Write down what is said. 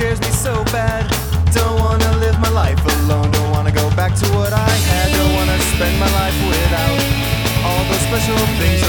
scares me so bad. Don't wanna live my life alone. Don't wanna go back to what I had. Don't wanna spend my life without all the special things.